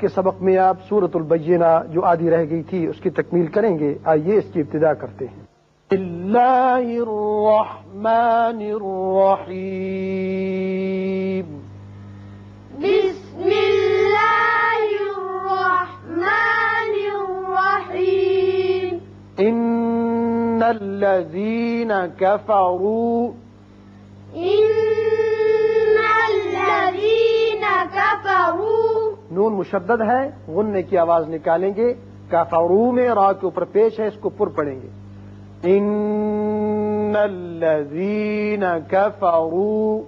کے سبق میں آپ سورت البینہ جو آدھی رہ گئی تھی اس کی تکمیل کریں گے آئیے اس کی ابتدا کرتے ہیں۔ اللہ الرحمن الرحیم۔ بسم الله الرحمن الرحيم ان الذين كفروا إن نون مشدد ہے غننے کی آواز نکالیں گے کافرو میں را کے اوپر پیش ہے اس کو پر پڑیں گے۔ ان الذين كفروا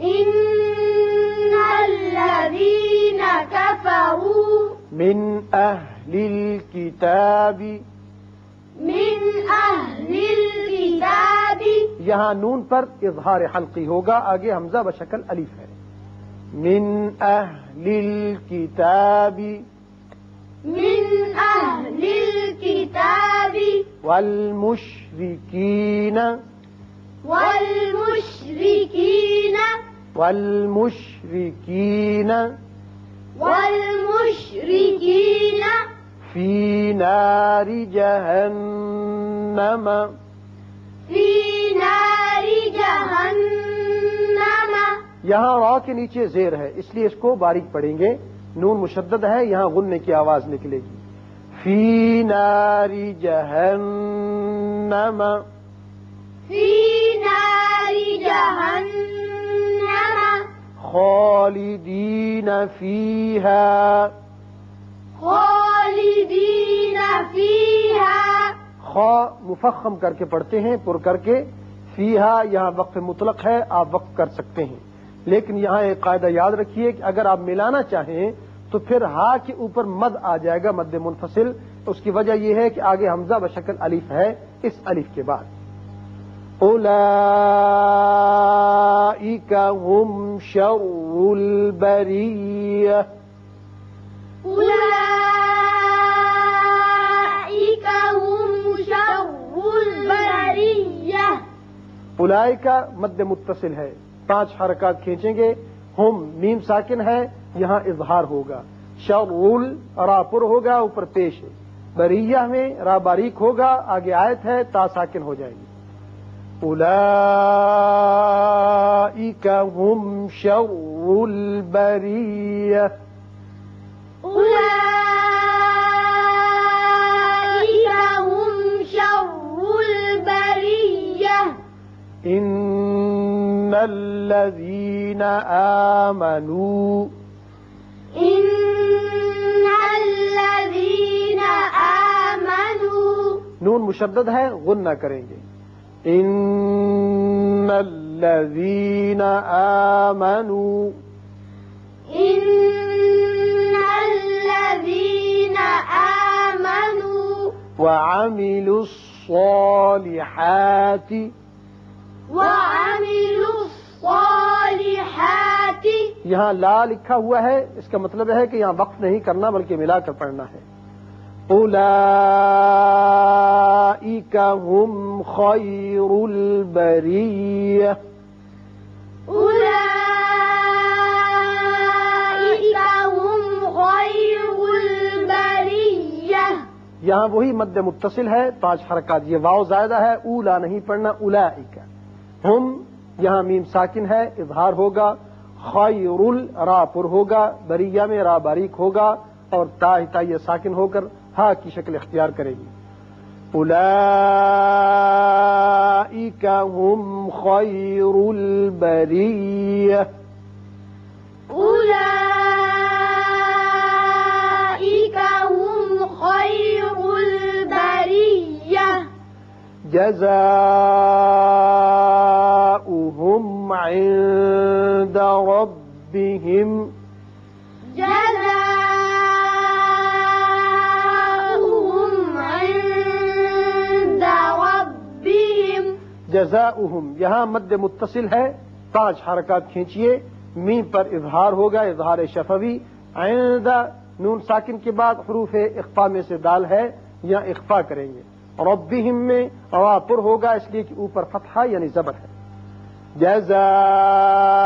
إن الذين كفروا من اهل الكتاب۔ من أهل الكتاب۔ یہاں نون پر اظہار حلقی ہوگا آگے حمزہ بشکل الف ہے۔ من اہل الكتاب من أهل الكتاب والمشركين والمشركين والمشركين والمشركين في نار جهنم في نار جهنم یہاں را کے نیچے زیر ہے اس لیے اس کو باریک پڑھیں گے۔ نون مشدد ہے یہاں غننے کی آواز نکلے گی۔ فی نار جہنم۔ في نار جهنم خالدین فیہا۔ خالدين فيها خا مفخم کر کے پڑھتے ہیں پر کر کے فیہا یہاں وقف مطلق ہے آپ وقف کر سکتے ہیں۔ لیکن یہاں ایک قاعدہ یاد رکھیے کہ اگر آپ ملانا چاہیں تو پھر ہا کے اوپر مد آ جائے گا مد منفصل۔ اس کی وجہ یہ ہے کہ آگے حمزہ بشکل الف ہے اس الف کے بعد۔ هم شر البریہ۔ أولئك هم شر البرية الائی کا مد متصل ہے۔ پانچ حرکات کھینچیں گے۔ ہم میم ساکن ہے یہاں اظہار ہوگا۔ شرول را پر ہوگا، اوپر پیش۔ ہے بریہ میں را باریک ہوگا، آگے آیت ہے، تا ساکن ہو جائے گی۔ اولئک هم شر البریہ أولئك الذين آمنوا. إن الذين آمنوا. نون مشدد ہے غن نہ کریں گے. ان الذين آمنوا. إن الذين آمنوا. وعملوا الصالحات. وعملوا الصالحات یہاں لا لکھا ہوا ہے اس کا مطلب ہے کہ یہاں وقف نہیں کرنا بلکہ ملا کر پڑھنا ہے۔ اولئک هم خیر البریہ۔ یہاں وہی مد متصل ہے پانچ حرکات یہ واؤ زائدہ ہے اولا نہیں پڑھنا اولئک ہم یہاں میم ساکن ہے اظہار ہوگا خیر را پر ہوگا بریہ میں را باریک ہوگا اور تا تا یہ ساکن ہو کر ہا کی شکل اختیار کرے گی۔ اولئک هم خیر البریہ أولئك هم خير البرية جزاؤهم ربهم. جزاؤهم عند ربهم. جزاؤهم. یہاں مد متصل ہے. پانچ حرکات کھینچیے. میم پر اظہار ہوگا اظہار شفوی. عند نون ساکن کے بعد حروف اخفا میں سے دال ہے. یا اخفا کریں گے. ربهم میں روا پر ہوگا اس لیے کہ اوپر فتحہ یعنی زبر ہے. جزاؤهم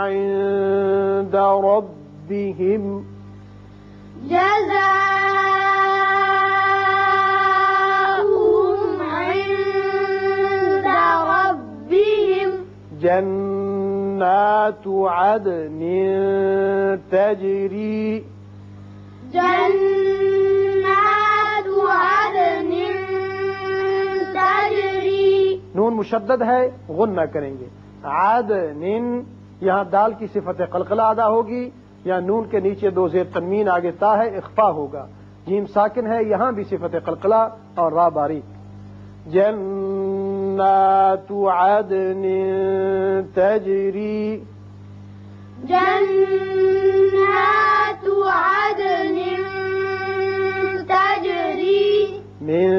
عند رب ربهم. جزاؤهم عند ربهم. جنات عدن تجري. جنات عدن تجري. نون مشدد ہے غن نہ کریں گے. عدن یہاں دال کی صفت قلقلہ ادا ہوگی یا نون کے نیچے دو زیر تنمین آگے تا ہے اخفا ہوگا۔ جیم ساکن ہے یہاں بھی صفت قلقلہ اور را باریک۔ جنات عدن تجری۔ جنات عدن تجري من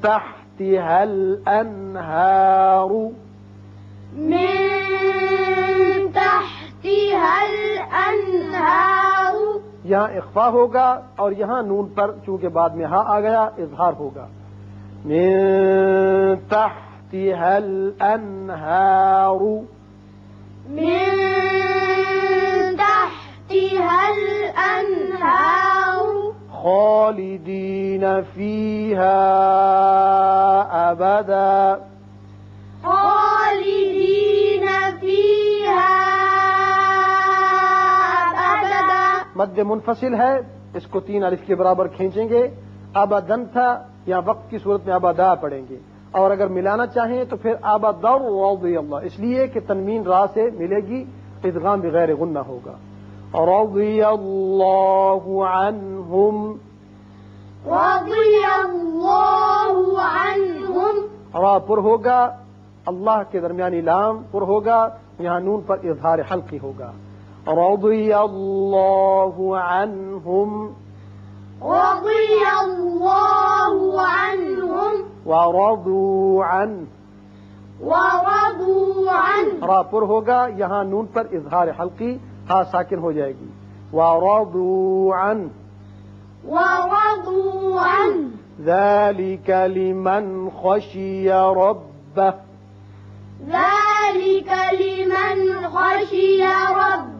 تحتها الأنهار من یہاں اخفا ہوگا اور یہاں نون پر چونکہ بعد میں ہا آ گیا اظہار ہوگا۔ من تحتها الأنهار من تحتها الأنهار خالدين فيها أبدا مد منفصل ہے اس کو تین الف کے برابر کھینچیں گے ابدن تھا یا وقت کی صورت میں ابدا پڑھیں گے۔ اور اگر ملانا چاہیں تو پھر رضی اللہ اس لیے کہ تنمین را سے ملے گی ادغام بغیر غنہ ہوگا۔ رضی اللہ عنہم۔ رضي الله عنهم را پر ہوگا اللہ کے درمیانی لام پر ہوگا یہاں نون پر اظہار حلقی ہوگا۔ رضی اللہ عنہم رضي الله عنهم ورضوا عنه. ورضوا عنه. را پر ہوگا یہاں نون پر اظہار حلقی ہا ساکن ہو جائے گی. ورضوا عنه. ورضوا عنه. ذلك لمن خشي ربه. ذلك لمن خشي ربه.